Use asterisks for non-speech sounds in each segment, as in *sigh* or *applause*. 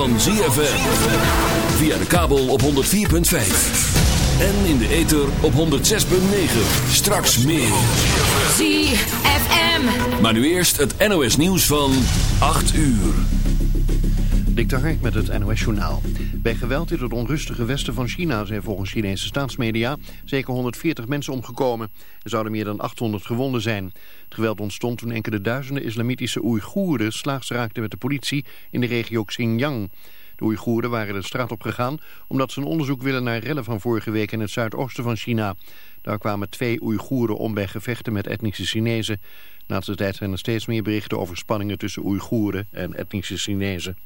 van ZFM. Via de kabel op 104.5. En in de ether op 106.9. Straks meer. ZFM. Maar nu eerst het NOS nieuws van 8 uur. Dik met het NOS Journaal. Bij geweld in het onrustige westen van China zijn volgens Chinese staatsmedia zeker 140 mensen omgekomen. Er zouden meer dan 800 gewonden zijn. Het geweld ontstond toen enkele duizenden islamitische Oeigoeren slaags raakten met de politie in de regio Xinjiang. De Oeigoeren waren de straat op gegaan omdat ze een onderzoek willen naar rellen van vorige week in het zuidoosten van China. Daar kwamen twee Oeigoeren om bij gevechten met etnische Chinezen. Na laatste tijd zijn er steeds meer berichten over spanningen tussen Oeigoeren en etnische Chinezen.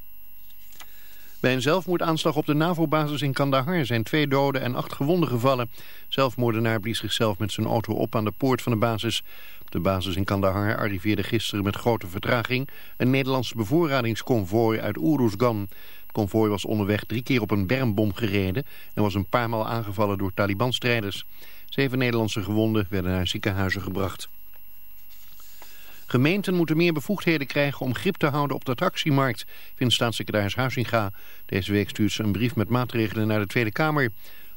Bij een zelfmoordaanslag op de NAVO-basis in Kandahar zijn twee doden en acht gewonden gevallen. Zelfmoordenaar blies zichzelf met zijn auto op aan de poort van de basis. Op de basis in Kandahar arriveerde gisteren met grote vertraging een Nederlands bevoorradingsconvooi uit Uruzgan. Het konvooi was onderweg drie keer op een bermbom gereden en was een paar maal aangevallen door Taliban-strijders. Zeven Nederlandse gewonden werden naar ziekenhuizen gebracht. Gemeenten moeten meer bevoegdheden krijgen om grip te houden op de attractiemarkt, vindt staatssecretaris Huizinga. Deze week stuurt ze een brief met maatregelen naar de Tweede Kamer.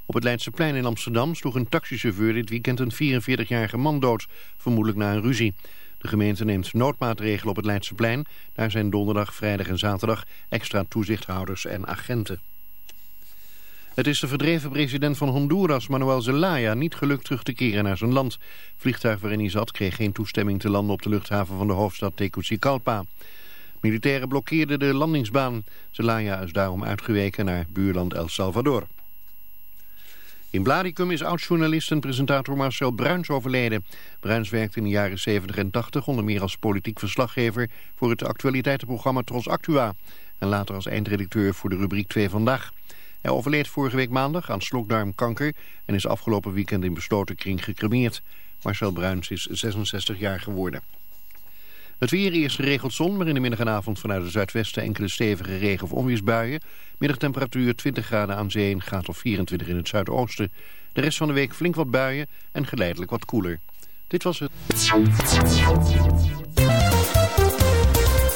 Op het Leidseplein in Amsterdam sloeg een taxichauffeur dit weekend een 44-jarige man dood, vermoedelijk na een ruzie. De gemeente neemt noodmaatregelen op het Leidseplein. Daar zijn donderdag, vrijdag en zaterdag extra toezichthouders en agenten. Het is de verdreven president van Honduras, Manuel Zelaya, niet gelukt terug te keren naar zijn land. Vliegtuig waarin hij zat kreeg geen toestemming te landen op de luchthaven van de hoofdstad Tegucigalpa. Militairen blokkeerden de landingsbaan. Zelaya is daarom uitgeweken naar buurland El Salvador. In Bladicum is oud-journalist en presentator Marcel Bruins overleden. Bruins werkte in de jaren 70 en 80 onder meer als politiek verslaggever voor het actualiteitenprogramma Tros Actua. En later als eindredacteur voor de rubriek 2 Vandaag. Hij overleed vorige week maandag aan slokdarmkanker en is afgelopen weekend in besloten kring gecremeerd. Marcel Bruins is 66 jaar geworden. Het weer eerst geregeld zon, maar in de middag en avond vanuit het zuidwesten enkele stevige regen- of onweersbuien. Middagtemperatuur 20 graden aan zee gaat of 24 in het zuidoosten. De rest van de week flink wat buien en geleidelijk wat koeler. Dit was het.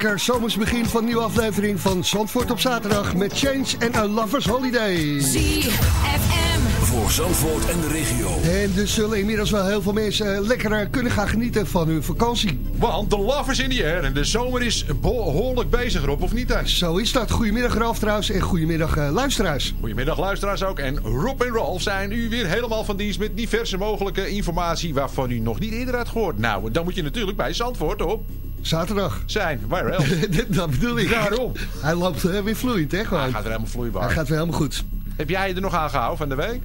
Lekker zomers begin van een nieuwe aflevering van Zandvoort op zaterdag met Change en A Lovers Holiday. ZFM. Voor Zandvoort en de regio. En dus zullen inmiddels wel heel veel mensen lekker eh, kunnen gaan genieten van hun vakantie. Want de love is in the air en de zomer is behoorlijk bezig Rob, of niet Thijs? Zo is dat. Goedemiddag Ralf trouwens en goedemiddag uh, luisteraars. Goedemiddag luisteraars ook. En Rob en Ralf zijn u weer helemaal van dienst met diverse mogelijke informatie waarvan u nog niet eerder had gehoord. Nou, dan moet je natuurlijk bij Zandvoort op. Zaterdag. Zijn, waar else? *laughs* dat bedoel ik. Daarom. Hij loopt uh, weer vloeiend, hè? Gewoon. Hij gaat weer helemaal vloeibaar. Hij gaat weer helemaal goed. Heb jij je er nog aan gehouden van de week?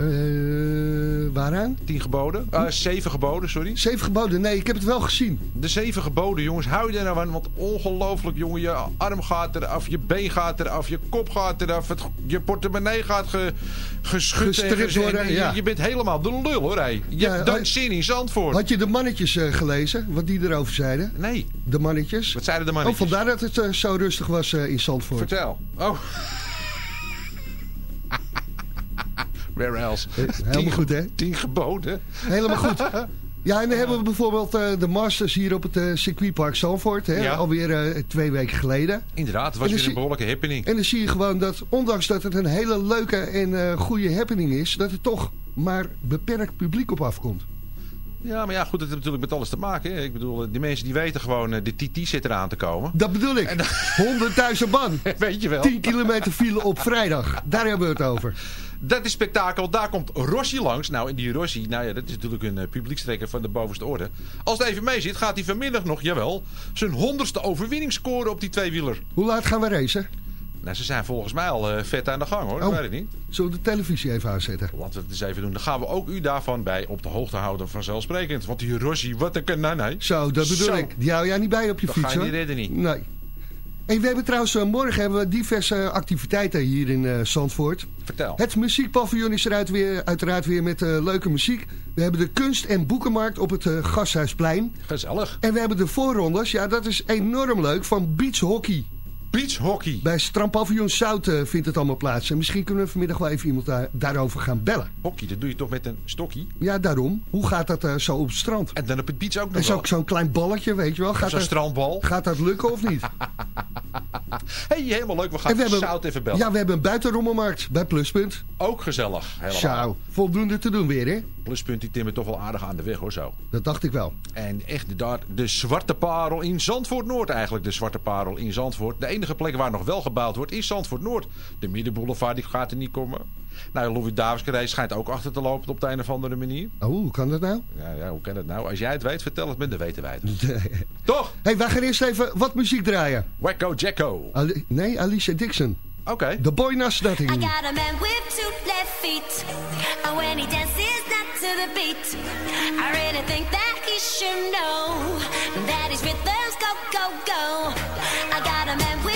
Uh, waaraan? Tien geboden. Uh, zeven geboden, sorry. Zeven geboden? Nee, ik heb het wel gezien. De zeven geboden, jongens. Hou je er nou aan. Want ongelooflijk, jongen. Je arm gaat eraf, je been gaat eraf, je kop gaat eraf. Het, je portemonnee gaat ge, geschud. Gestript worden, ja. je, je, bent helemaal de lul, hoor. Hey. Je ja, hebt dan zin in Zandvoort. Had je de mannetjes uh, gelezen? Wat die erover zeiden? Nee. De mannetjes? Wat zeiden de mannetjes? Oh, vandaar dat het zo rustig was in Zandvoort. Vertel. Oh. Where else? Helemaal tien, goed, hè? Tien geboden. Helemaal goed. *laughs* Ja, en dan hebben we bijvoorbeeld uh, de Masters hier op het uh, circuitpark Zandvoort. Hè, ja. Alweer uh, twee weken geleden. Inderdaad, het was weer een behoorlijke happening. En dan zie je gewoon dat, ondanks dat het een hele leuke en goede happening is... dat er toch maar beperkt publiek op afkomt. Ja, maar ja, goed, het heeft natuurlijk met alles te maken. Hè. Ik bedoel, die mensen die weten gewoon, de TT zit eraan te komen. Dat bedoel ik. 100.000 man. *laughs* Weet je wel. 10 kilometer file op vrijdag. Daar hebben we het over. *laughs* Dat is spektakel. Daar komt Rossi langs. Nou, en die Rossi, nou ja, dat is natuurlijk een uh, publiekstrekker van de bovenste orde. Als het even mee zit, gaat hij vanmiddag nog, jawel, zijn honderdste overwinning scoren op die tweewieler. Hoe laat gaan we racen? Nou, ze zijn volgens mij al uh, vet aan de gang, hoor. Dat oh, weet ik niet. Zullen we de televisie even aanzetten? Laten we het eens even doen. Dan gaan we ook u daarvan bij op de hoogte houden, vanzelfsprekend. Want die Rossi, wat een kanaan, Zo, dat bedoel Zo. ik. Die hou jij niet bij op je dat fiets, ga je hoor. niet redden niet. Nee. We hebben trouwens, uh, morgen hebben we diverse activiteiten hier in uh, Zandvoort. Vertel. Het muziekpaviljoen is eruit weer, uiteraard weer met uh, leuke muziek. We hebben de kunst- en boekenmarkt op het Gasthuisplein. Gezellig. En we hebben de voorrondes, ja dat is enorm leuk, van beachhockey. Beachhockey. Bij Strandpaviljoen Zout uh, vindt het allemaal plaats. En misschien kunnen we vanmiddag wel even iemand daar, daarover gaan bellen. Hockey, dat doe je toch met een stokkie? Ja, daarom. Hoe gaat dat uh, zo op het strand? En dan op het beach ook nog En zo, zo'n klein balletje, weet je wel. Zo'n strandbal. Gaat dat lukken of niet? *laughs* hey, helemaal leuk. We gaan we hebben, Zout even bellen. Ja, we hebben een buitenrommelmarkt bij Pluspunt. Ook gezellig. Helemaal. Zo, voldoende te doen weer, hè? Pluspunt die timmert toch wel aardig aan de weg, hoor, zo. Dat dacht ik wel. En echt daar, de Zwarte Parel in Zandvoort Noord eigenlijk. De Zwarte Parel in Zandvoort. De enige plek waar nog wel gebouwd wordt is Zandvoort Noord. De Middenboulevard die gaat er niet komen. Nou, Louis Davids schijnt ook achter te lopen op de een of andere manier. Oh, hoe kan dat nou? Ja, ja, hoe kan dat nou? Als jij het weet, vertel het me, dan weten wij het. *laughs* Toch? hey, wij gaan eerst even wat muziek draaien. Wacko Jacko. Ali nee, Alicia Dixon. Oké. Okay. The Boy Knows Nothing. I got a man with two left feet. And when he dances not to the beat. I really think that he should know. That his rhythms go, go, go. I got a man with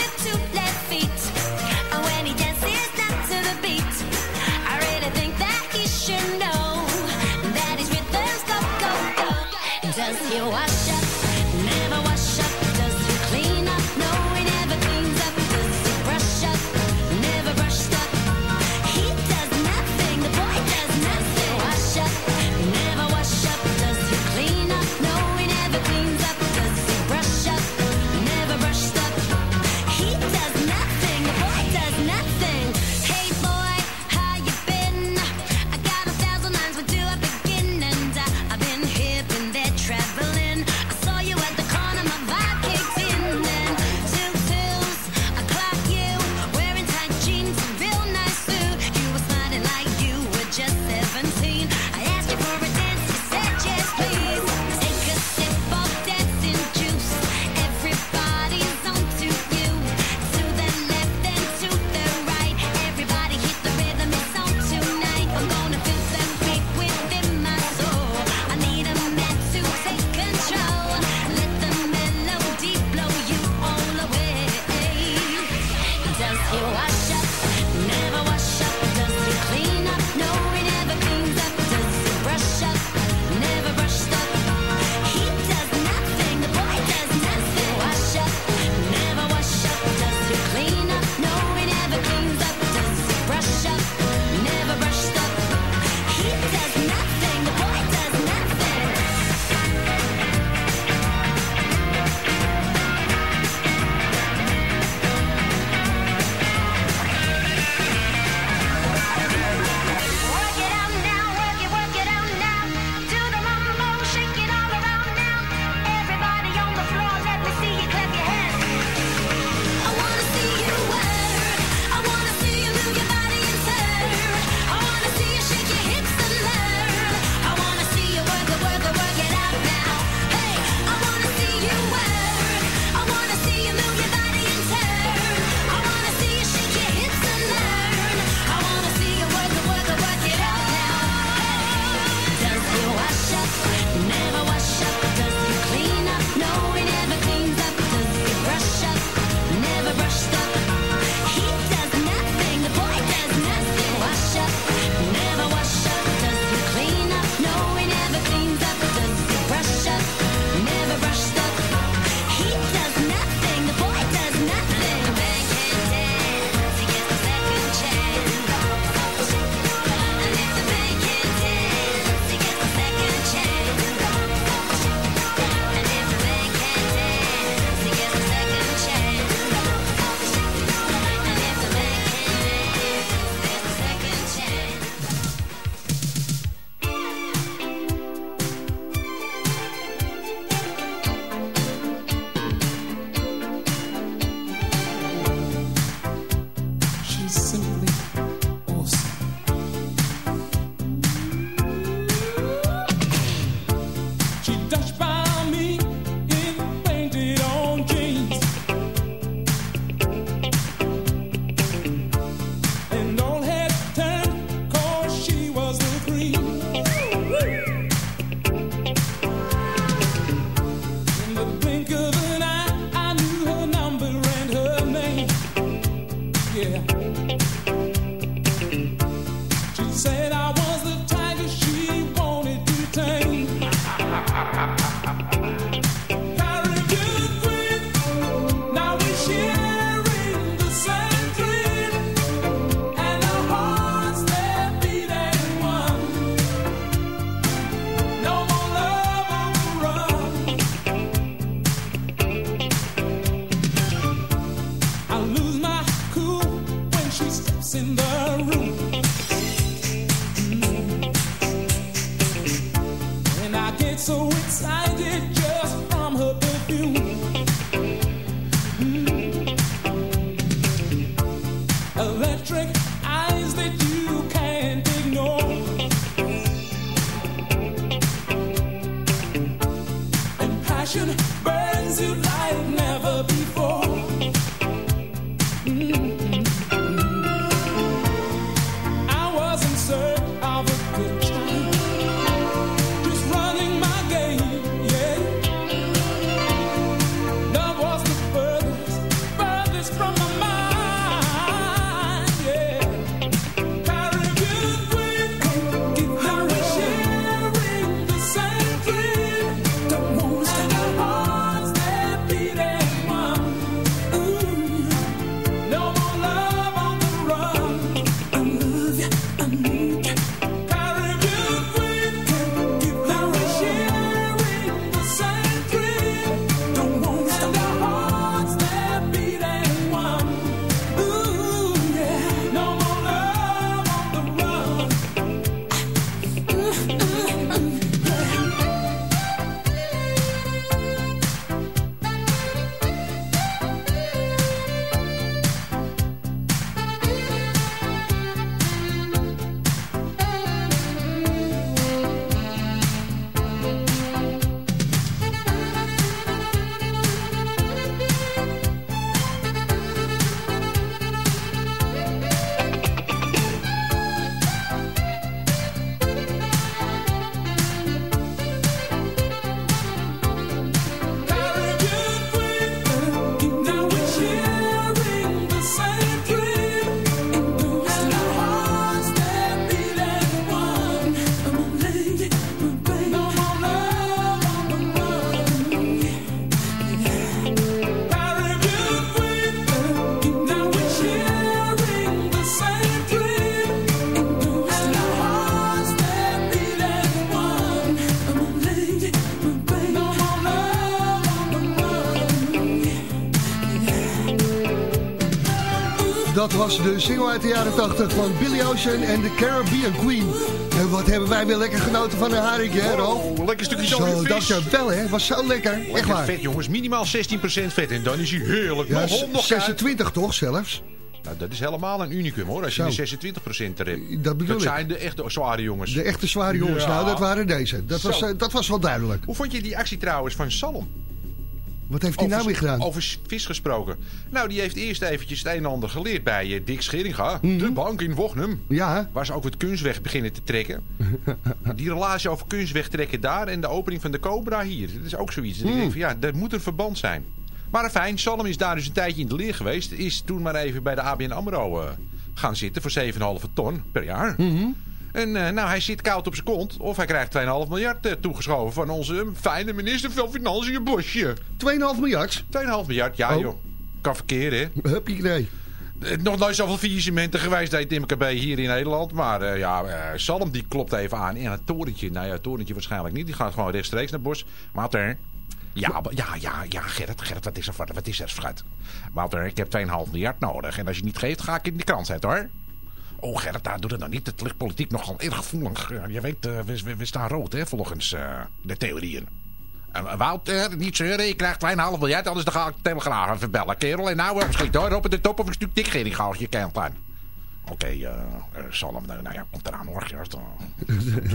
de single uit de jaren 80 van Billy Ocean en de Caribbean Queen. En wat hebben wij weer lekker genoten van een haringje, hè Rolf? Oh, lekker stukje Zo, dode vis. dankjewel hè. Was zo lekker. Echt waar. vet jongens, minimaal 16% vet. En dan is hij heerlijk. Ja, nog hond, nog kuit. 26 toch zelfs? Nou, dat is helemaal een unicum hoor, als je Zo. de 26% er hebt. Dat bedoel ik. zijn de echte zware jongens. De echte zware jongens. Ja. Nou, dat waren deze. Dat was, Zo. eh, dat was wel duidelijk. Hoe vond je die actie trouwens van Salom? Wat heeft hij nou weer gedaan? Over vis gesproken. Nou, die heeft eerst eventjes het een en ander geleerd bij eh, Dick Scheringa. Mhm. De bank in Wochnum. Ja, Waar ze ook wat kunstweg beginnen te trekken. *laughs* die relatie over kunstweg trekken daar en de opening van de Cobra hier. Dat is ook zoiets. Dat ik Mhm. denk van, ja, er moet een verband zijn. Maar fijn, Salm is daar dus een tijdje in de leer geweest. Is toen maar even bij de ABN AMRO eh, gaan zitten voor 7,5 ton per jaar. Mhm. En eh, nou, hij zit koud op zijn kont. Of hij krijgt 2,5 miljard eh, toegeschoven van onze fijne minister van Financiën, Bosje. 2,5 miljard. 2,5 miljard, ja Oh. joh. Kan verkeren, hè. Huppie, nee. Eh, Nog nooit zoveel faillissementen geweest deed MKB hier in Nederland. Maar eh, ja, eh, Salm die klopt even aan. En het torentje, nou ja, het torentje waarschijnlijk niet. Die gaat gewoon rechtstreeks naar Bos. Wouter, ja, ja, ja, ja, Gerrit, Gerrit, wat is er, wat is er, schat? Wouter, ik heb 2,5 miljard nodig. En als je het niet geeft, ga ik in de krant zetten, hoor. Oh, Gerrit, daar doe het nou niet. Het ligt politiek nogal erg gevoelig. Je weet, eh, we, we, staan rood, hè, volgens eh, de theorieën. En eh, Wouter, niet zeuren, je krijgt 2,5 miljard, anders dan ga ik de telegraaf even bellen, kerel. En nou, uh, schiet hoor, op de top of een stuk dikgering als je kent aan. Oké, eh, Salm, nou, nou ja, komt eraan hoor, Gerrit.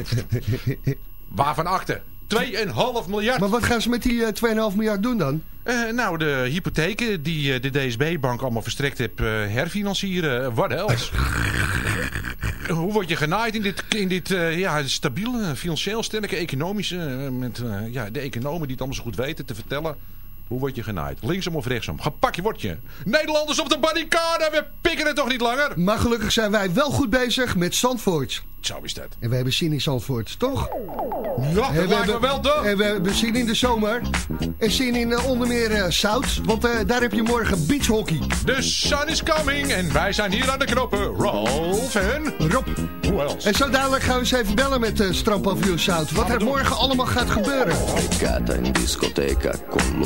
*laughs* Waarvan akte? 2,5 miljard. Maar wat gaan ze met die eh, 2,5 miljard doen dan? Eh, nou, de hypotheken die eh, de DSB-bank allemaal verstrekt heeft, eh, herfinancieren. Wat else? *laughs* Hoe word je genaaid in dit, in dit eh, ja, stabiele, financieel sterke economische... eh, met eh, ja, de economen die het allemaal zo goed weten te vertellen. Hoe word je genaaid? Linksom of rechtsom? Gepakje word je. Nederlanders op de barricade, we pikken het toch niet langer? Maar gelukkig zijn wij wel goed bezig met Zandvoort. Zo is dat. En we hebben zin in Zandvoort, toch? Ja, dat En we lijkt me wel dom. En we hebben zin in de zomer. En zin in eh, onder meer eh, Zout. Want eh, daar heb je morgen beachhockey. The sun is coming en wij zijn hier aan de knoppen. Rolf en... Rob. Hoe else? En zo dadelijk gaan we eens even bellen met uh, Strandpavioen Zout. Wat er morgen allemaal gaat gebeuren. In con lo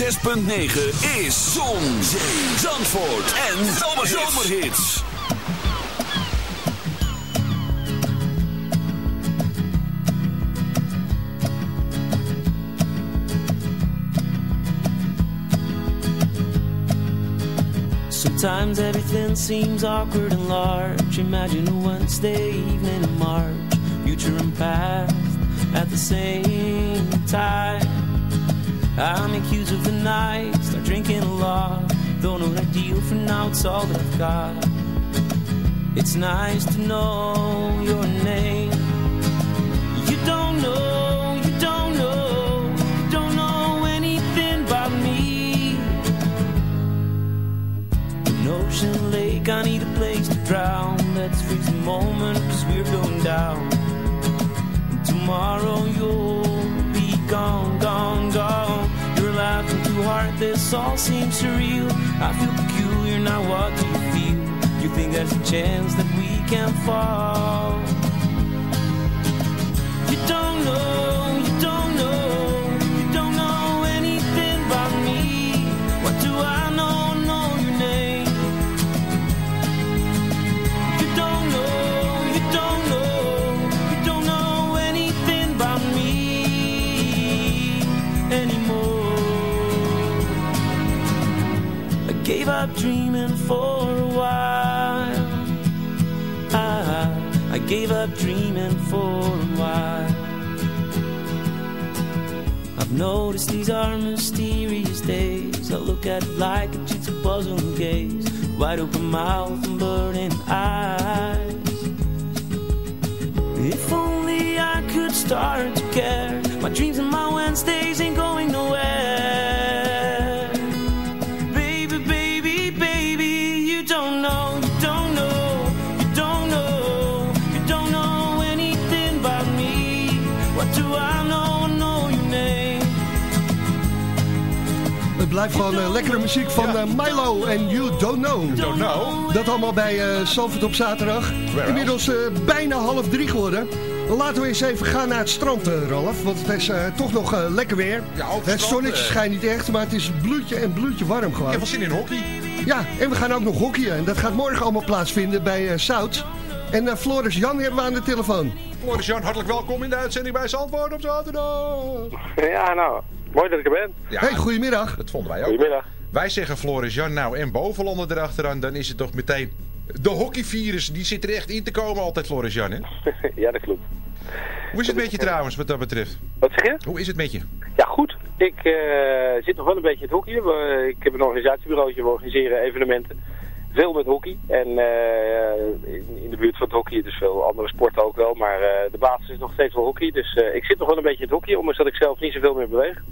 106.9 is Zon, Zee, Zandvoort en Zomerhits. Sometimes everything seems awkward and large. Imagine a Wednesday evening in March, future and past at the same time. I make use of the night, start drinking a lot. Don't Though no ideal for now, it's all that I've got. It's nice to know your name. You don't know, you don't know, you don't know anything about me. An ocean lake, I need a place to drown. Let's freeze the moment, cause we're going down. Tomorrow you'll be gone, gone, gone. Too hard, this all seems surreal. I feel peculiar, now what do you feel? You think there's a chance that we can fall? up dreaming for a while. I, I gave up dreaming for a while. I've noticed these are mysterious days. I look at like a jigsaw puzzle gaze, wide open mouth and burning eyes. If only I could start to care. My dreams and my Wednesdays ain't going nowhere. Gewoon eh, lekkere muziek van eh, Milo en You Don't Know. Don't know. Dat allemaal bij eh Zalvoort op zaterdag. Inmiddels eh, bijna half drie geworden. Laten we eens even gaan naar het strand, eh, Ralf. Want het is eh, toch nog lekker weer. Ja, het zonnetje schijnt niet echt, maar het is bloedje en bloedje warm gewoon. Je hebt wel zin in hockey. Ja, en we gaan ook nog hockeyen. En dat gaat morgen allemaal plaatsvinden bij eh Zout. En Floris Jan hebben we aan de telefoon. Floris Jan, hartelijk welkom in de uitzending bij Zandvoort op zaterdag. Ja, nou, mooi dat ik er ben. Ja, Hey, goedemiddag. dat vonden wij ook. Goedemiddag. Wij zeggen Floris Jan nou en bovenlander erachteraan, dan is het toch meteen... De hockeyvirus, die zit er echt in te komen altijd, Floris Jan, hè? *laughs* ja, dat klopt. Hoe is het met je trouwens, wat dat betreft? Wat zeg je? Hoe is het met je? Ja, goed. Ik eh, zit nog wel een beetje in het hockey. We- Ik heb een organisatiebureautje, we organiseren evenementen. Veel met hockey. En eh, in, in de buurt van het hockey, dus veel andere sporten ook wel. Maar eh, de basis is nog steeds wel hockey. Dus eh, ik zit nog wel een beetje in het hockey, ondanks dat ik zelf niet zoveel meer beweeg.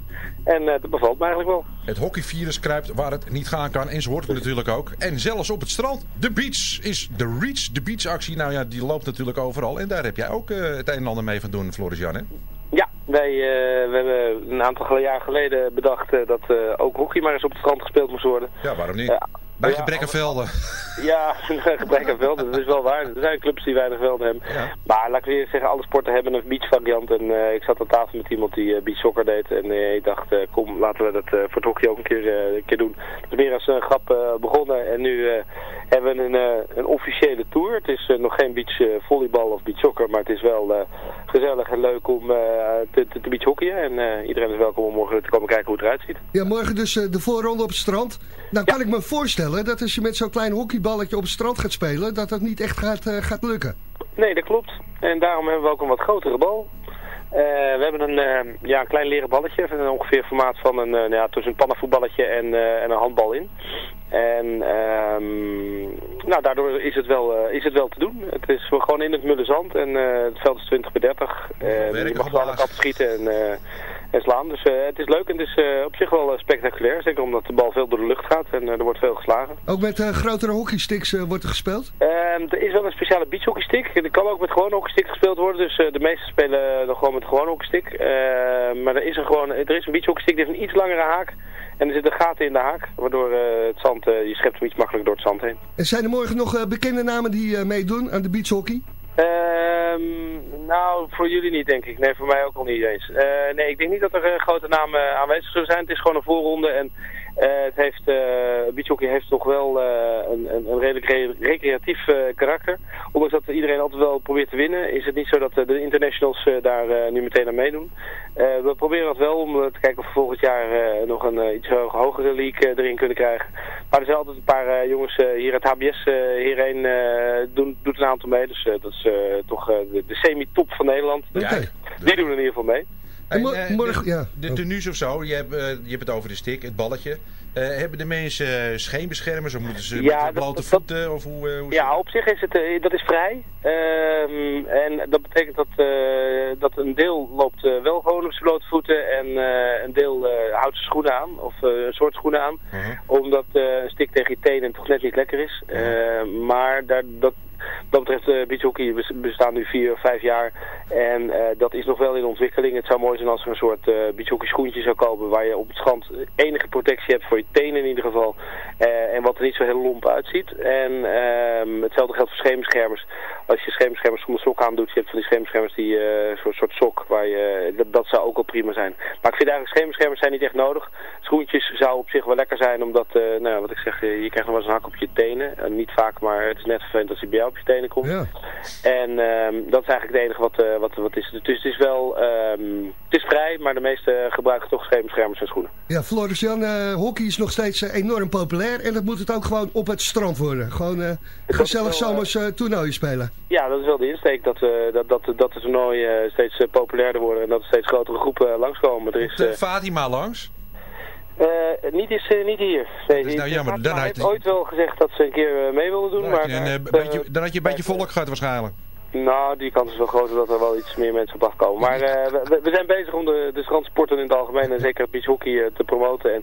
En dat bevalt me eigenlijk wel. Het hockeyvirus kruipt waar het niet gaan kan. En zo hoort het natuurlijk ook. En zelfs op het strand. De beach is de Reach. De beachactie, nou ja, die loopt natuurlijk overal. En daar heb jij ook het een en ander mee van doen, Floris Jan, hè? Ja, wij we hebben een aantal jaar geleden bedacht dat ook hockey maar eens op het strand gespeeld moest worden. Ja, waarom niet? Bij gebrek aan velden. Ja, gebrek aan velden, dat is wel waar. Er zijn clubs die weinig velden hebben. Ja. Maar laat ik weer zeggen, alle sporten hebben een beachvariant. En eh, ik zat aan tafel met iemand die uh, beachsoccer deed. En eh, ik dacht, kom, laten we dat voor het hockey ook een keer, een keer doen. Het is meer als een grap begonnen. En nu hebben we een, een officiële tour. Het is nog geen beachvolleybal of beachsoccer. Maar het is wel gezellig en leuk om te, te, te beachhockeyen. En iedereen is welkom om morgen te komen kijken hoe het eruit ziet. Ja, morgen dus de voorronde op het strand. Nou kan ik me voorstellen dat als je met zo'n klein hockeyballetje op het strand gaat spelen... dat dat niet echt gaat, eh, gaat lukken. Nee, dat klopt. En daarom hebben we ook een wat grotere bal. Eh, we hebben een, eh, ja, een klein leren balletje, ongeveer formaat van een, eh, ja, tussen een pannenvoetballetje en, eh, en een handbal in. En ehm, nou, daardoor is het, wel, eh, is het wel te doen. Het is gewoon in het mulle zand en eh, het veld is 20 bij 30. En werken je mag alle kanten schieten en, eh, en slaan. Dus eh, het is leuk en het is eh, op zich wel eh, spectaculair. Zeker omdat de bal veel door de lucht gaat en er wordt veel geslagen. Ook met grotere hockeysticks wordt er gespeeld. Ehm, er is wel een speciale beachhockeystick. Er kan ook met gewone hockeystick gespeeld worden. Dus de meesten spelen nog gewoon met gewone hockeystick. Ehm, maar er is een, gewoon, er is een beachhockeystick die heeft een iets langere haak. En er zitten gaten in de haak. Waardoor het zand, je schept hem iets makkelijker door het zand heen. En zijn er morgen nog bekende namen die meedoen aan de beachhockey? Ehm, nou, voor jullie niet denk ik. Nee, voor mij ook al niet eens. Eh, nee, ik denk niet dat er eh, grote namen aanwezig zullen zijn. Het is gewoon een voorronde en het heeft, eh beachhockey heeft toch wel eh, een, een, een redelijk re- recreatief eh, karakter. Ondanks dat iedereen altijd wel probeert te winnen, is het niet zo dat eh, de internationals eh, daar eh, nu meteen aan meedoen. Eh, we proberen dat wel om eh, te kijken of we volgend jaar eh, nog een eh, iets ho- hogere league eh, erin kunnen krijgen. Maar er zijn altijd een paar eh, jongens eh, hier uit HBS eh, hierheen eh, doen, doet een aantal mee. Dus eh, dat is eh, toch eh, de, de semi-top van Nederland. Dus Ja, die doen er in ieder geval mee. En eh, morgen, de, ja. de tenues of zo, je hebt, eh, je hebt het over de stick, het balletje. Eh, hebben de mensen scheenbeschermers of moeten ze Ja, met dat- blote dat- voeten? Of hoe, eh, hoe Ja, op zich is het, dat is vrij. Ehm, en dat betekent dat, eh, dat een deel loopt wel gewoon op zijn blote voeten en eh, een deel eh, houdt zijn schoenen aan, of eh, een soort schoenen aan. Mhm. Omdat eh, een stick tegen je tenen toch net niet lekker is. Eh, maar daar, dat, dat betreft uh, beachhockey bes- bestaan nu vier vijf jaar. En eh, dat is nog wel in ontwikkeling. Het zou mooi zijn als er een soort eh beachhockey schoentje zou komen waar je op het strand enige protectie hebt voor je tenen in ieder geval. En wat er niet zo heel lomp uitziet. En ehm, hetzelfde geldt voor schemerschermers. Als je schemerschermers zonder sok aan doet, je hebt van die schemerschermers die soort, soort sok waar je, dat, zou ook wel prima zijn. Maar ik vind eigenlijk schemerschermers zijn niet echt nodig. Schoentjes zou op zich wel lekker zijn omdat, nou wat ik zeg, je krijgt nog wel eens een hak op je tenen. En niet vaak, maar het is net vervelend als hij bij jou je tenen komt. Ja. En ehm, dat is eigenlijk het enige wat, eh, wat, wat is. Dus het is wel, ehm, het is vrij, maar de meeste gebruiken toch schemerschermers en schoenen. Ja, Floris Jan, eh, hockey is nog steeds eh, enorm populair. En dat moet het ook gewoon op het strand worden. Gewoon eh gezellig wel, zomers toernooien spelen. Ja, dat is wel de insteek dat, eh, dat, dat, dat de toernooien steeds populairder worden en dat er steeds grotere groepen langskomen. Er is, De eh, Fatima langs. Eh, niet, is, eh, niet hier. Nee, is nou jammer, dan had heeft je- ooit wel gezegd dat ze een keer eh, mee wilden doen, Dan maar... had je een, beetje, dan had je een beetje volk gehad waarschijnlijk. Nou, die kans is wel groter dat er wel iets meer mensen op afkomen. Maar eh, we, we zijn bezig om de, de strandsporten in het algemeen en zeker het beachhockey te promoten. En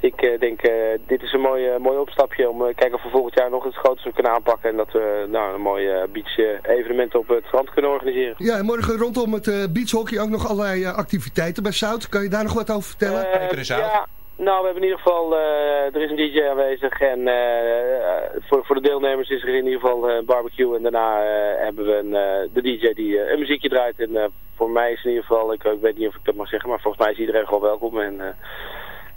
ik eh, denk, eh, dit is een mooi, mooi opstapje om te kijken of we volgend jaar nog iets groters kunnen aanpakken. En dat we nou, een mooi eh, beach evenement op het strand kunnen organiseren. Ja, en morgen rondom het beachhockey ook nog allerlei activiteiten bij Zout. Kan je daar nog wat over vertellen? Eh, ja, nou, we hebben in ieder geval, eh, er is een DJ aanwezig en eh, voor, voor de deelnemers is er in ieder geval eh, een barbecue. En daarna eh, hebben we een, eh, de DJ die eh, een muziekje draait. En eh, voor mij is in ieder geval, ik, ik weet niet of ik dat mag zeggen, maar volgens mij is iedereen gewoon welkom. En, eh,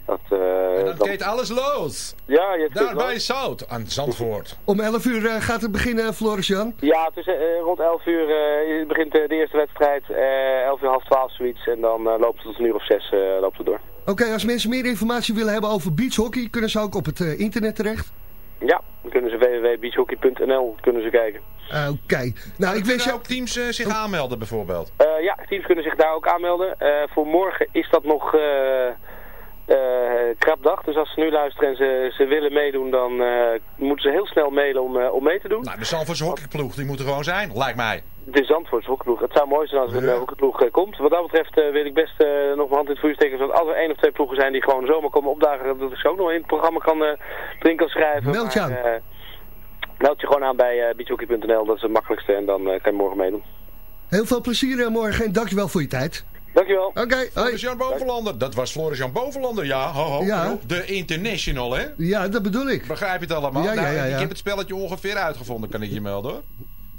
dat, eh, En dan dat- gaat alles los. Ja, je Daar het bij Zout, aan Zandvoort. *laughs* Om 11 uur eh, gaat het beginnen, Floris-Jan. Ja, tussen, eh, rond 11 uur eh, begint eh, de eerste wedstrijd. eh 11 uur half 12 zoiets. En dan eh, loopt het tot een uur of 6 eh, loopt het door. Oké, als mensen meer informatie willen hebben over beachhockey, kunnen ze ook op het eh, internet terecht? Ja, dan kunnen ze www.beachhockey.nl kunnen ze kijken. Oké. Nou, ik wens je ook teams eh, zich aanmelden bijvoorbeeld. Eh, ja, teams kunnen zich daar ook aanmelden. Eh, voor morgen is dat nog eh eh, krapdag. Dus als ze nu luisteren en ze, ze willen meedoen, dan eh, moeten ze heel snel mailen om, om mee te doen. Nou, de Zandvoortse hockeyploeg, die moet er gewoon zijn, lijkt mij. De Zandvoortse hockeyploeg. Het zou mooi zijn als er een uh, hockeyploeg eh, komt. Wat dat betreft eh, wil ik best eh, nog mijn hand in het vuur steken. Want als er één of twee ploegen zijn die gewoon zomaar komen opdagen, dat ik ze ook nog in het programma kan, eh erin kan schrijven. Meld je aan. Maar, eh, meld je gewoon aan bij uh, beachhockey.nl. Dat is het makkelijkste. En dan eh, kan je morgen meedoen. Heel veel plezier eh, morgen en dankjewel voor je tijd. Dankjewel. Oké, okay, Floris-Jan Bovenlander. Dat was Floris-Jan Bovenlander, ja. Ho, ho, Ja. De international, hè? Ja, dat bedoel ik. Begrijp je het allemaal? Ja, ja, Nou, ja, ja. Ik heb het spelletje ongeveer uitgevonden, kan ik je melden, hoor.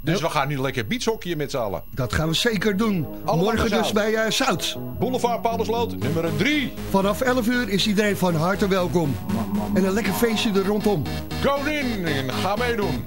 Dus we gaan nu lekker beachhockeyen met z'n allen. Dat gaan we zeker doen. Allemaal Morgen dus bij uh, Zout. Boulevard Paulensloot, nummer 3. Vanaf 11 uur is iedereen van harte welkom. En een lekker feestje er rondom. Go in en ga meedoen.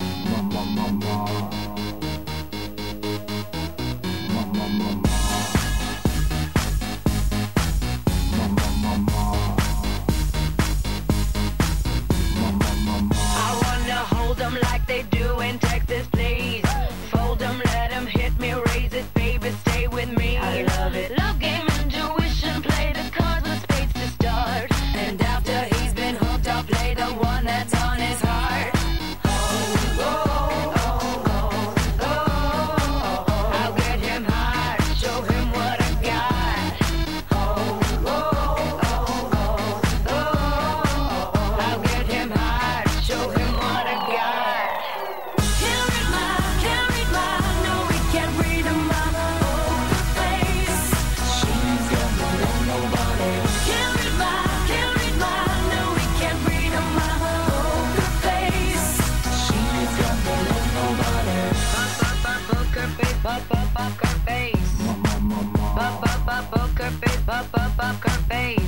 Face.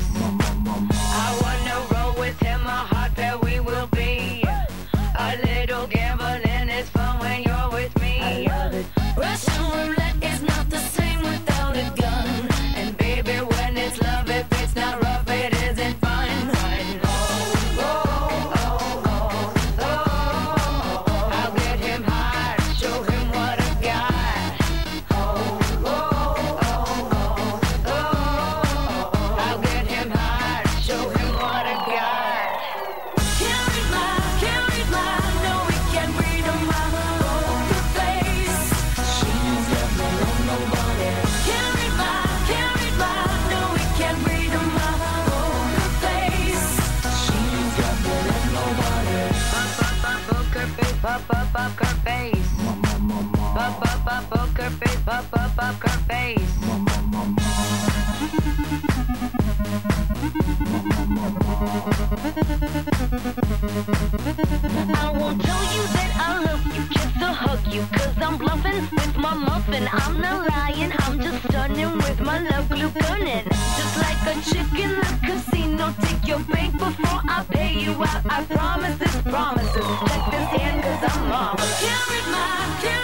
With my muffin. I'm not lying, I'm just stunning with my love glue gunning Just like a chick in the casino Take your bank before I pay you out. I promise this promises Check this hand cause I'm marvelous. Can't my, can't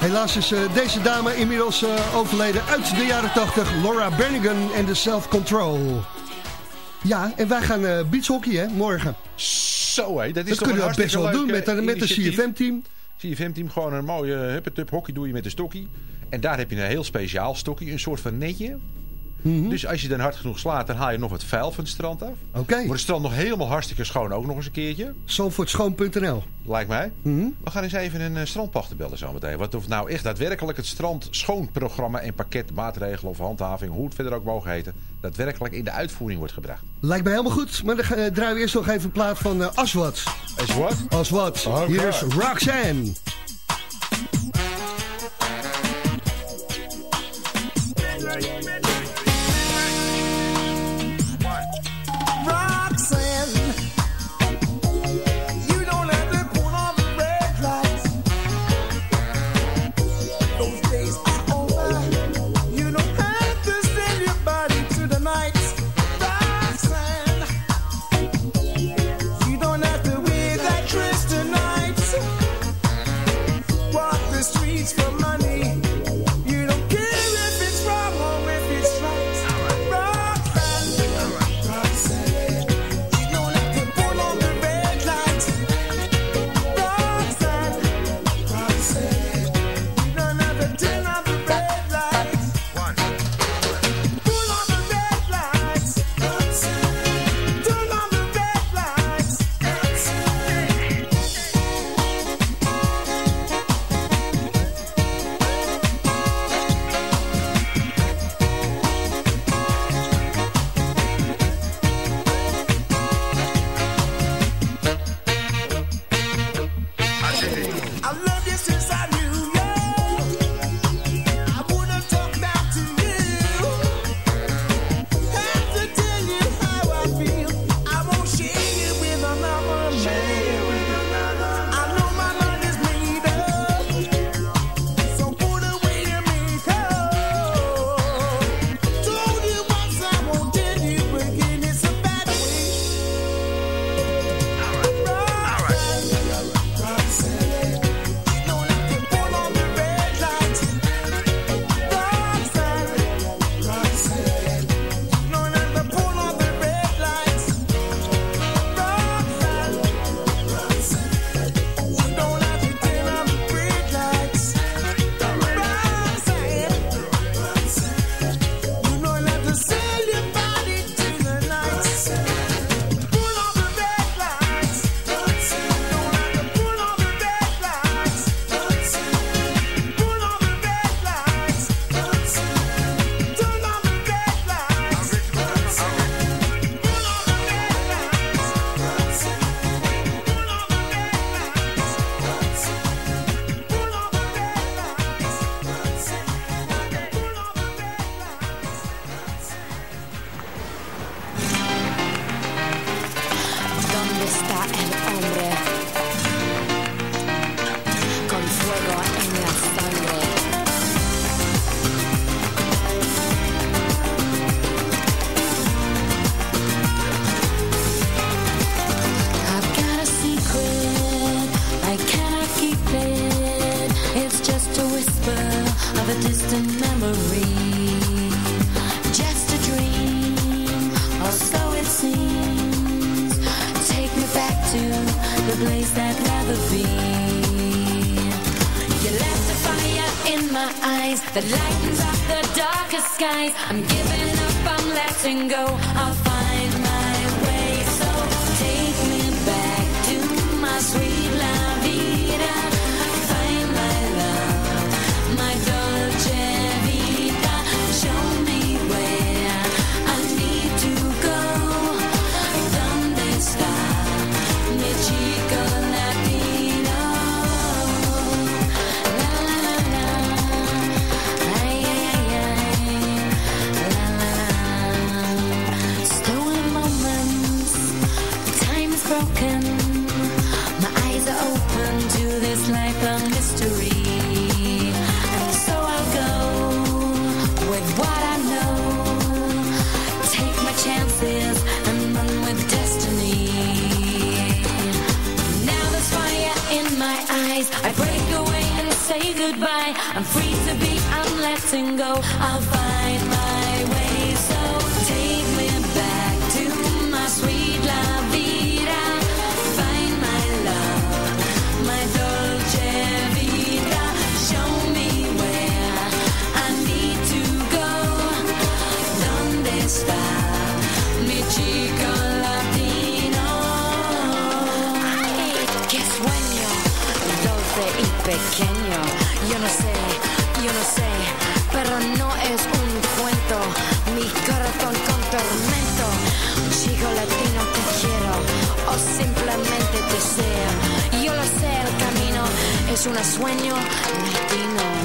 Helaas is eh, deze dame inmiddels eh, overleden uit de jaren 80. Laura Bernigan en de Self Control. Ja, en wij gaan uh, beachhockey hè, morgen. Zo hé, dat is Dat toch kunnen we best wel doen met, een- met initiatief. CFM-team. CFM-team, gewoon een mooie huppetup hockey doe je met een stokkie. En daar heb je een heel speciaal stokkie, een soort van netje. Mhm. Dus als je dan hard genoeg slaat, dan haal je nog wat vuil van het strand af. Oké. Wordt het strand nog helemaal hartstikke schoon, ook nog eens een keertje. Zandvoortschoon.nl Lijkt mij. Mhm. We gaan eens even een uh, strandpachter bellen zometeen. Wat of nou echt daadwerkelijk het strand schoonprogramma en pakket maatregelen of handhaving, hoe het verder ook mogen heten, daadwerkelijk in de uitvoering wordt gebracht. Lijkt me helemaal goed, maar dan eh, draaien we eerst nog even een plaat van eh, Aswad. Is wat? Aswad. Oké. Hier is. Roxanne, that never been. You left a fire in my eyes that lightens up the darkest skies. I'm giving up, I'm letting go. I'll find I'm free to be, I'm letting go. I'll find es un sueño latino.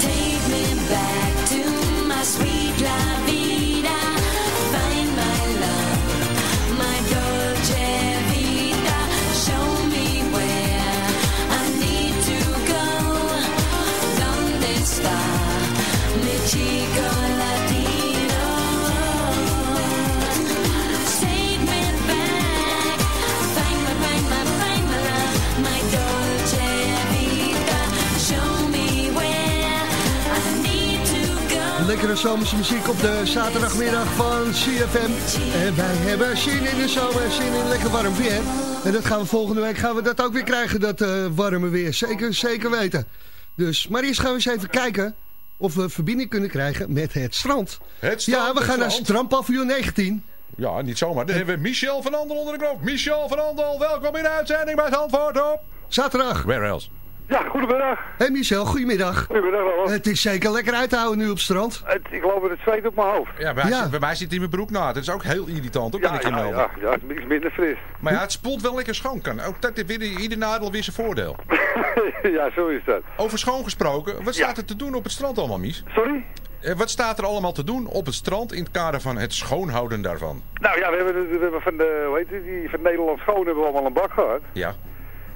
Lekkere zomerse muziek op de zaterdagmiddag van CFM. En wij hebben zin in de zomer, zin in lekker warm weer. En dat gaan we volgende week gaan we dat ook weer krijgen, dat eh, warme weer. Zeker, zeker weten. Dus, maar eerst gaan we eens even kijken of we verbinding kunnen krijgen met het strand. Het strand, ja, we het gaan naar strand. strandpaviljoen 19. Ja, niet zomaar. Dan hebben we Michel van Andel onder de knop. Michel van Andel, welkom in de uitzending bij Zandvoort op. Zaterdag. Where else? Ja, goedemiddag. Hey Michel, goedemiddag. Goedemiddag wel. Het is zeker lekker uit te houden nu op het strand. Het, ik loop met het zweet op mijn hoofd. Ja, bij, Ja. bij mij zit in mijn broek na. Dat is ook heel irritant, ook Ja, kan ik je ja, melden. ja, ja, het is iets minder fris. Maar ja, het spoelt wel lekker schoon. Kan. Ook dat heeft weer, ieder nadeel weer zijn voordeel. *laughs* ja, zo is dat. Over schoon gesproken, wat staat er te doen op het strand allemaal, Mies? Sorry? Eh, wat staat er allemaal te doen op het strand in het kader van het schoonhouden daarvan? Nou ja, we hebben, we hebben van de, hoe heet het, die, van Nederland Schoon hebben we allemaal een bak gehad. Ja.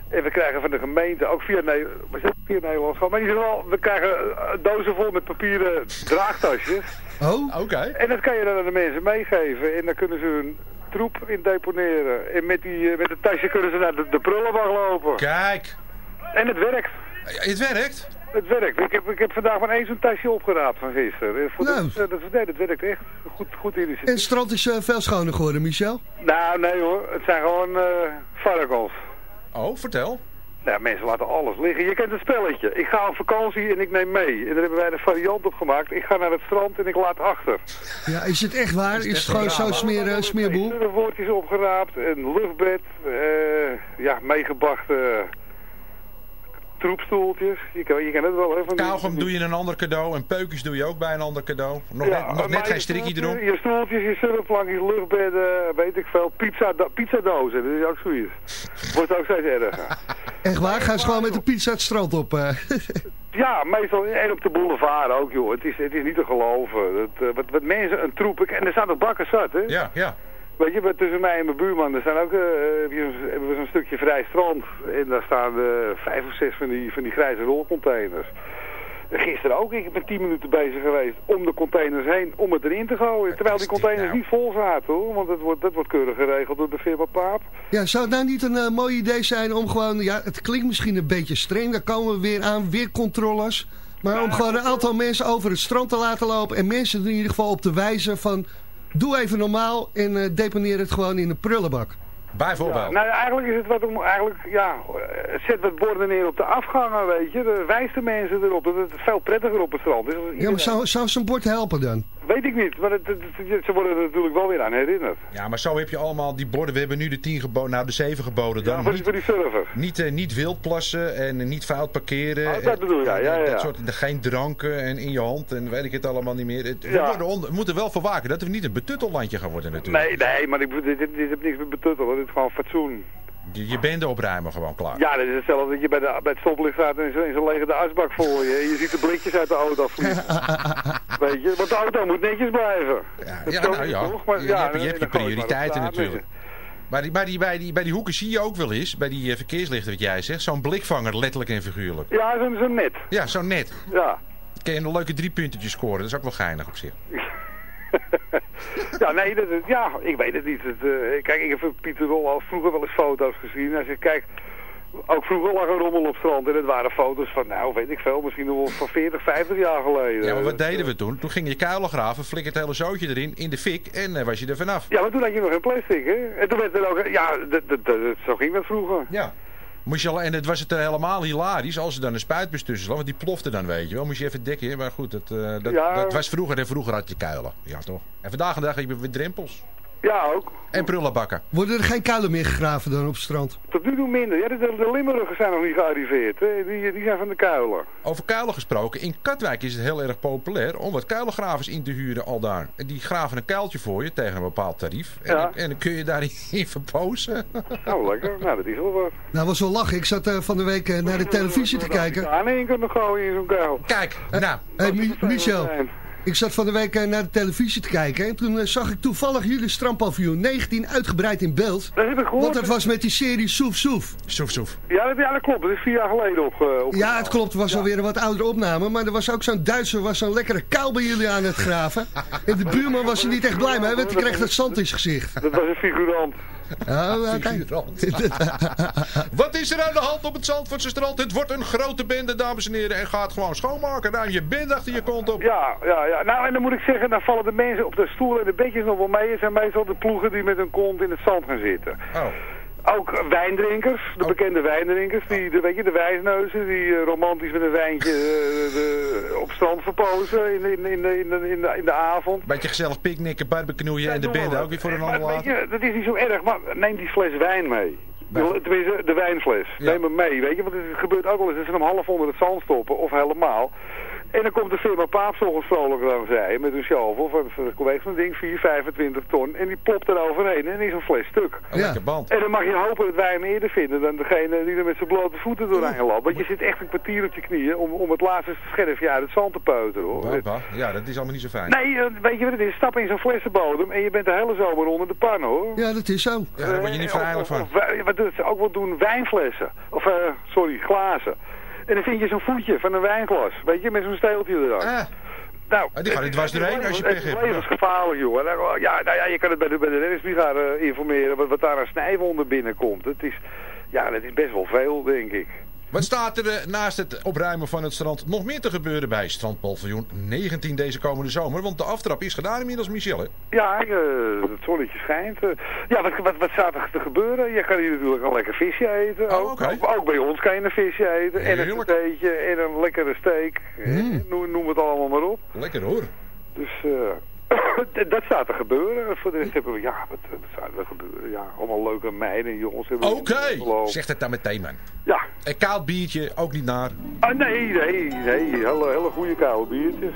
En we krijgen van de gemeente, ook via, Ne we zitten via Nederland Schoon, maar in ieder geval, we krijgen eh, dozen vol met papieren draagtasjes. Oh? Oké. En dat kan je dan aan de mensen meegeven. En dan kunnen ze hun troep in deponeren. En met, die, eh, met het tasje kunnen ze naar de, de prullenbak lopen. Kijk. En het werkt. Het werkt? Het werkt. Ik heb, ik heb vandaag maar eens zo'n tasje opgeraapt van gisteren. En Voor Nou. dat, eh, dat, nee, dat werkt echt. Goed, goed initiatief. En het strand is eh, veel schoner geworden, Michel. Nou, nee hoor. Het zijn gewoon eh varkens. Oh, vertel. Nou, mensen laten alles liggen. Je kent het spelletje. Ik ga op vakantie en ik neem mee. En daar hebben wij een variant op gemaakt. Ik ga naar het strand en ik laat achter. Ja, is het echt waar? Is, het gewoon zo'n smeer, eh, smeerboel? Surfboordjes opgeraapt, een luchtbed, eh, ja, meegebachte troepstoeltjes. Je kan, je kan het wel, hè. Van die- Kauwgom doe je een ander cadeau en peukjes doe je ook bij een ander cadeau. Nog Ja, net, nog geen je strikje stoeltjes- erom. Je stoeltjes, je surfplankjes, luchtbedden, weet ik veel. Pizza, pizzadozen, dat is ook zoiets. *laughs* Wordt ook steeds erger. Echt waar? Gaan ze gewoon met de pizza het strand op? eh? *laughs* Ja, meestal en op de boulevard ook, joh. Het is, het is niet te geloven. Dat, eh, wat, wat mensen een troep... En er staan ook bakken zat, hè? Ja, ja. Weet je, tussen mij en mijn buurman, er staan ook, zo'n- hebben we zo'n stukje vrij strand. En daar staan eh, vijf of zes van die, van die grijze rolcontainers. En Gisteren ook, ik ben tien minuten bezig geweest om de containers heen, om het erin te gooien. Terwijl die containers nou? niet vol zaten hoor, want dat wordt, dat wordt keurig geregeld door de firma Paap. Ja, zou het nou niet een eh, mooi idee zijn om gewoon... Ja, het klinkt misschien een beetje streng, daar komen we weer aan, weer controles. Maar om gewoon een aantal mensen over het strand te laten lopen... en mensen in ieder geval op te wijzen van... Doe even normaal en eh, deponeer het gewoon in de prullenbak. Bijvoorbeeld. Nou, eigenlijk is het wat om, eigenlijk, ja, eh, zet wat borden neer op de afgangen, weet je. Dan wijst de mensen erop dat het veel prettiger op het strand is. Ja, maar zou, zou zo'n bord helpen dan? Weet ik niet, maar het, het- het- ze worden er natuurlijk wel weer aan herinnerd. Ja, maar zo heb je allemaal die borden. We hebben nu de 10 geboden, nou de 7 geboden. Ja, Dan voor die, niet, voor die surfer. niet, eh, niet wild plassen en niet fout parkeren. Ah, dat En- bedoel je, ja, ja, en ja. Dat soort, geen dranken en in je hand en weet ik het allemaal niet meer. We, Ja. onder- moeten wel voor waken dat we niet een betuttellandje gaan worden natuurlijk. Nee, nee, maar ik, dit, dit, dit heeft niks met betuttelen, dit is gewoon fatsoen. Je, je bende opruimen gewoon klaar. Ja, dat is hetzelfde dat je bij, de, bij het stoplicht staat en zo, en zo legen de asbak voor je. En je ziet de blikjes uit de auto vliegen. *laughs* Weet je, want de auto moet netjes blijven. Dat Ja, kan nou ja. toch? Maar je, ja, hebt, je hebt je maar prioriteiten natuurlijk. Maar die, bij, die, bij, die, bij die hoeken zie je ook wel eens, bij die eh, verkeerslichten wat jij zegt, zo'n blikvanger letterlijk en figuurlijk. Ja, zo'n zo net. Ja, zo net. Ja. Kun je een leuke drie puntjes scoren, dat is ook wel geinig op zich. *laughs* *laughs* Ja, nee, dat, ja, ik weet het niet. Het, eh, kijk, ik heb Pieter Rol al vroeger wel eens foto's gezien. Hij zegt, kijk, Ook vroeger lag een rommel op strand en het waren foto's van, nou weet ik veel, misschien nog wel van 40, 50 jaar geleden. Ja, maar wat deden we toen? Toen ging je kuilen graven, flik het hele zootje erin, in de fik en eh, was je er vanaf. Ja, maar toen had je nog geen plastic, hè? En toen werd er ook, ja, zo ging dat vroeger. Ja. Moest je al, en het was het eh, helemaal hilarisch als er dan een spuitbus tussen lag, want die plofte dan, weet je wel. Moest je even dekken, maar goed, dat, eh, dat, Ja. dat was vroeger en vroeger had je kuilen. Ja, toch? En vandaag de dag heb je weer drempels. Ja, ook. En prullenbakken. Worden er geen kuilen meer gegraven dan op het strand? Tot nu toe minder. Ja, de, de Limburgers zijn nog niet gearriveerd, hè? Die, die zijn van de kuilen. Over kuilen gesproken, in Katwijk is het heel erg populair om wat kuilengravers in te huren al daar. En die graven een kuiltje voor je tegen een bepaald tarief. En, Ja. dan, en dan kun je daarin *laughs* in verpozen. Nou, lekker. Nou, dat is wel wat. Nou, was wel lachen. Ik zat eh, van de week eh, naar de televisie te kijken. Aan één kunnen gooien in zo'n kuil. Kijk, nou. Hey, Mi- Michel, ik zat van de week eh, naar de televisie te kijken. En toen eh, zag ik toevallig jullie strandpaviljoen 19 uitgebreid in beeld. Dat heb ik gehoord. Want dat was met die serie Soef Soef. Soef Soef. Ja, dat, ja, dat klopt. Dat is vier jaar geleden op. eh, op Ja, het klopt. Het was alweer een wat oudere opname. Maar er was ook zo'n Duitser, was zo'n lekkere kuil bij jullie aan het graven. En de buurman was er niet echt blij mee, want die kreeg dat zand in zijn gezicht. Dat was een figurant. Oh. *laughs* Wat is er aan de hand op het Zandvoortse strand? Het wordt een grote bende, dames en heren. En gaat gewoon schoonmaken. Ruim je bed achter je kont op. Ja, ja, ja. Nou, en dan moet ik zeggen, dan vallen de mensen op de stoelen en de bedjes nog wel mee. Het zijn meestal de ploegen die met hun kont in het zand gaan zitten. Oh. Ook eh, wijndrinkers, de bekende wijndrinkers, die, de, weet je, de wijsneuzen, die eh, romantisch met een wijntje eh, de, op strand verpozen in, in, in, de- in, de, in, de, in de avond. Beetje gezellig picknicken, barbecuen en de bende ook weer voor een ander laten. dat is niet zo erg, maar neem die fles wijn mee. Tenminste, de wijnfles. Neem hem mee, weet je, want het gebeurt ook wel eens dat ze hem half onder het zand stoppen, of helemaal. En dan komt de firma Paapsoggens vrolijk langs rijden met een shovel van, van weegt zo'n ding 4, 25 ton. En die plopt er overheen en is een fles stuk. Een lekker band. En dan mag je hopen dat wij hem eerder vinden dan degene die er met zijn blote voeten doorheen loopt. Want je zit echt een kwartier op je knieën om, om het laatste scherfje uit het zand te peuteren hoor. Ja, dat is allemaal niet zo fijn. Nee, eh, weet je wat het is? Stap in zo'n flessenbodem en je bent de hele zomer onder de pan hoor. Ja, dat is zo. Ja, daar word je niet vrijelijk van. Of, wij- wat ze ook wel doen? Wijnflessen. Of, eh, sorry, glazen. En dan vind je zo'n voetje van een wijnglas. Weet je, met zo'n steeltje eraan. Ah. Nou, Ah, die gaan er dwars doorheen als je pech hebt. Het is levensgevaarlijk, joh. Ja, nou ja, je kan het bij de, bij de reddingsbrigade eh, informeren wat, wat daar aan snijwonden binnenkomt. Het is, ja, dat is best wel veel, denk ik. Wat staat er eh, naast het opruimen van het strand nog meer te gebeuren bij strandpaviljoen 19 deze komende zomer? Want de aftrap is gedaan inmiddels, Michel. Hè? Ja, eh, het zonnetje schijnt. eh. ja, wat, wat, wat staat er te gebeuren? Je kan hier natuurlijk een lekker visje eten. Oh, ook, ook, ook bij ons kan je een visje eten. En een steetje en een lekkere steak. Eh, Noem, noem het allemaal maar op. Lekker hoor. Dus eh, *coughs* dat staat te gebeuren. Voor de rest hebben we, ja, wat, wat staat er gebeuren? Ja, allemaal leuke meiden en jongens. Oké, geloofd. zeg het dan meteen, man. Ja. Een koud biertje, ook niet naar. Ah, nee, nee, nee. Hele, hele goede koude biertjes.